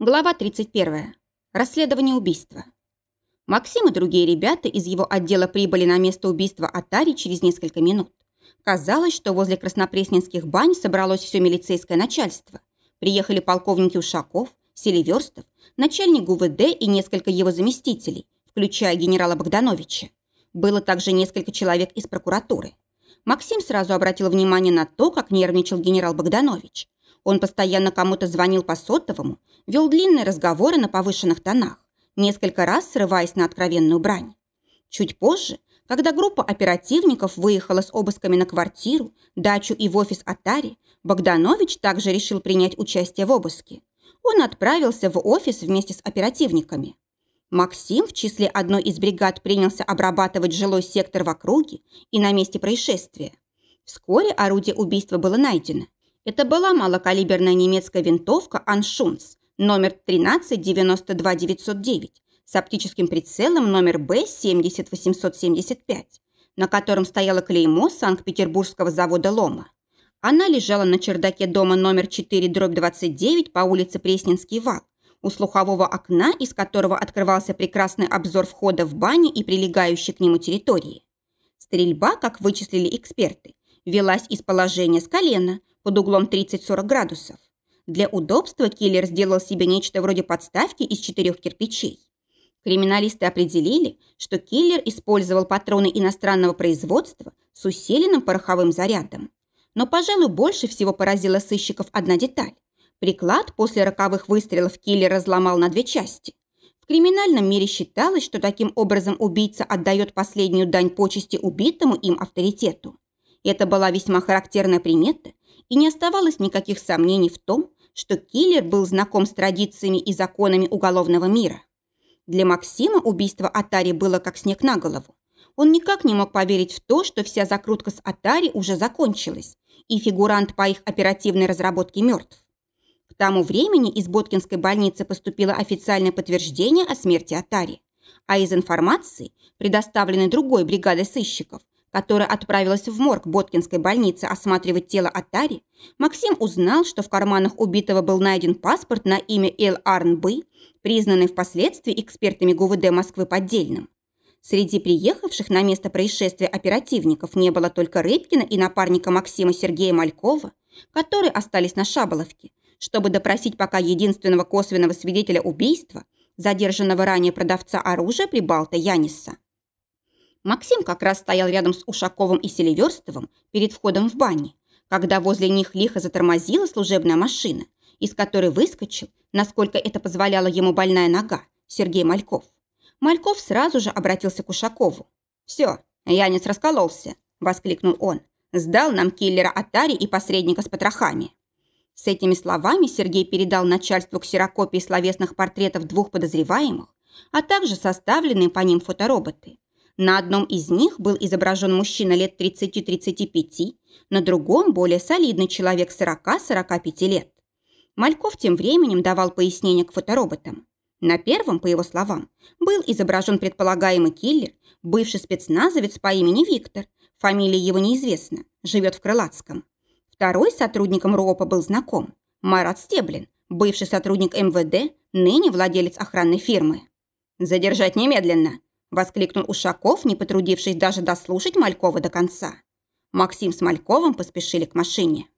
Глава 31. Расследование убийства. Максим и другие ребята из его отдела прибыли на место убийства Атари через несколько минут. Казалось, что возле краснопресненских бань собралось все милицейское начальство. Приехали полковники Ушаков, Селиверстов, начальник ГУВД и несколько его заместителей, включая генерала Богдановича. Было также несколько человек из прокуратуры. Максим сразу обратил внимание на то, как нервничал генерал Богданович. Он постоянно кому-то звонил по сотовому, вел длинные разговоры на повышенных тонах, несколько раз срываясь на откровенную брань. Чуть позже, когда группа оперативников выехала с обысками на квартиру, дачу и в офис Атари, Богданович также решил принять участие в обыске. Он отправился в офис вместе с оперативниками. Максим в числе одной из бригад принялся обрабатывать жилой сектор в округе и на месте происшествия. Вскоре орудие убийства было найдено. Это была малокалиберная немецкая винтовка «Аншунц» номер 13-92-909 с оптическим прицелом номер Б-70-875, на котором стояло клеймо Санкт-Петербургского завода «Лома». Она лежала на чердаке дома номер 4-29 по улице Пресненский вал, у слухового окна, из которого открывался прекрасный обзор входа в бане и прилегающей к нему территории. Стрельба, как вычислили эксперты, велась из положения с колена, под углом 30-40 градусов. Для удобства киллер сделал себе нечто вроде подставки из четырех кирпичей. Криминалисты определили, что киллер использовал патроны иностранного производства с усиленным пороховым зарядом. Но, пожалуй, больше всего поразила сыщиков одна деталь. Приклад после роковых выстрелов киллер разломал на две части. В криминальном мире считалось, что таким образом убийца отдает последнюю дань почести убитому им авторитету. Это была весьма характерная примета, и не оставалось никаких сомнений в том, что киллер был знаком с традициями и законами уголовного мира. Для Максима убийство Атари было как снег на голову. Он никак не мог поверить в то, что вся закрутка с Атари уже закончилась, и фигурант по их оперативной разработке мертв. К тому времени из Боткинской больницы поступило официальное подтверждение о смерти Атари, а из информации, предоставленной другой бригадой сыщиков, которая отправилась в морг Боткинской больницы осматривать тело Атари, Максим узнал, что в карманах убитого был найден паспорт на имя Эл Арнбы, признанный впоследствии экспертами ГУВД Москвы поддельным. Среди приехавших на место происшествия оперативников не было только Рыбкина и напарника Максима Сергея Малькова, которые остались на Шаболовке, чтобы допросить пока единственного косвенного свидетеля убийства, задержанного ранее продавца оружия Прибалта Яниса. Максим как раз стоял рядом с Ушаковым и Селиверстовым перед входом в бане, когда возле них лихо затормозила служебная машина, из которой выскочил, насколько это позволяла ему больная нога, Сергей Мальков. Мальков сразу же обратился к Ушакову. «Все, Янис раскололся», – воскликнул он. «Сдал нам киллера Атари и посредника с потрохами». С этими словами Сергей передал начальству ксерокопии словесных портретов двух подозреваемых, а также составленные по ним фотороботы. На одном из них был изображен мужчина лет 30-35, на другом более солидный человек 40-45 лет. Мальков тем временем давал пояснение к фотороботам. На первом, по его словам, был изображен предполагаемый киллер, бывший спецназовец по имени Виктор, фамилия его неизвестна, живет в Крылатском. Второй сотрудником РОПа был знаком, Марат Стеблин, бывший сотрудник МВД, ныне владелец охранной фирмы. «Задержать немедленно», – воскликнул Ушаков, не потрудившись даже дослушать Малькова до конца. Максим с Мальковым поспешили к машине.